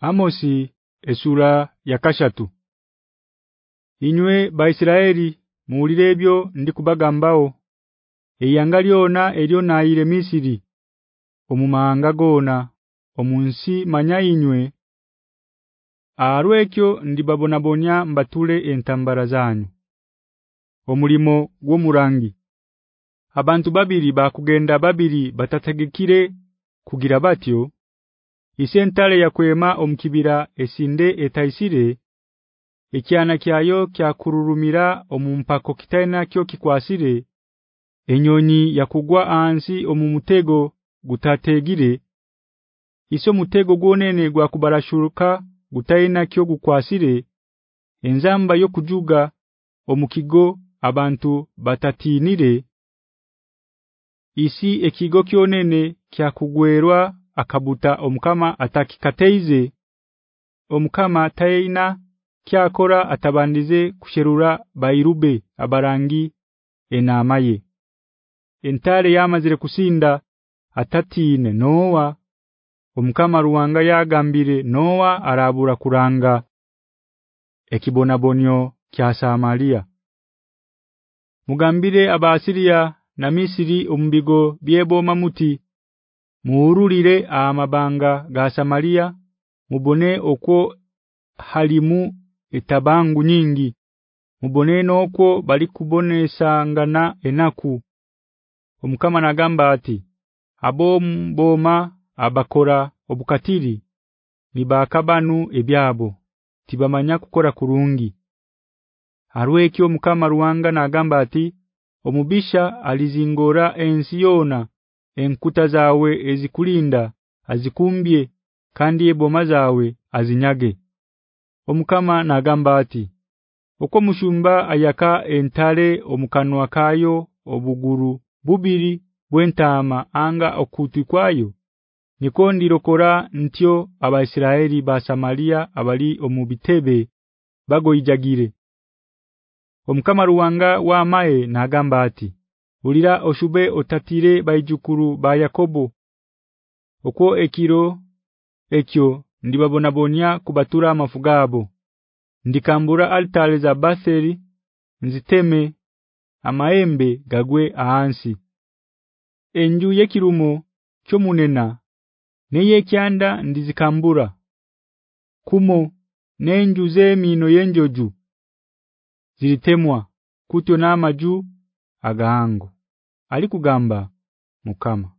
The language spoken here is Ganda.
Amosi esura yakashatu Inywe baIsiraeli muulire ebyo ndikubagambao eyangalyona elyo naire Misiri omumanga gona omunsi manya inywe. Arwekyo ndibabona bonya mbatule entambara zanyu omulimo gwo murangi abantu babiri bakugenda babiri batategekire kugira batyo isentale yakwema omkibira esinde etaisire ekyana kyayo kyakururumira omumpako kitaina kyo kikwasire enyonyi yakugwa ansi omumutego gutategire iso mutego gwonene gwa kubarashuruka gutaina kyo gukwasire enzamba yo kujuga omukigo abantu batatinire isi ekigo kyonene kyakugwerwa akabuta omukama atakikateize. Omukama taina kyakora atabandize kusherura bairube abarangi enamaye entale yamazire kusinda atatine noa omukama ruwanga yagambire noa arabura kuranga ekibona bonyo kya Samaria Mugambire abasiria na Misiri ombigo byebo mamuti muurulire amabanga ga Samaria mubone okwo halimu etabangu nyingi mubone nokwo bali kubonesangana enaku. Omukama nagamba ati abomboma abakora obukatiri nibakabanu ebyabo tibamanya kukora kurungi Harwekyo mukama ruwanga nagamba ati omubisha alizingora ensi yona enkuta zawe ezikulinda azikumbye kandi eboma zawe azinyage. Omukama nagamba ati uko mushumba ayaka entale omukanwa kayo obuguru bubiri bwentama anga okutwikwayo nikondi rokora ntyo abaisiraeli ba Samaria abali omubitebe bagoijagire omukama ruwanga wa mae nagamba ati ulira oshube otatire bayijukuru ba Yakobo. Okwo ekiro ekyo ndibabona bonya kubatura amafugabo ndikambura altare za Batheri nziteme amaembe gagwe ahansi. Enju yekirumo kyomunena neye kyanda ndizikambura. Kumo nenju zemino yenjoju zilitemwa kutyo na maju agahango alikugamba mukama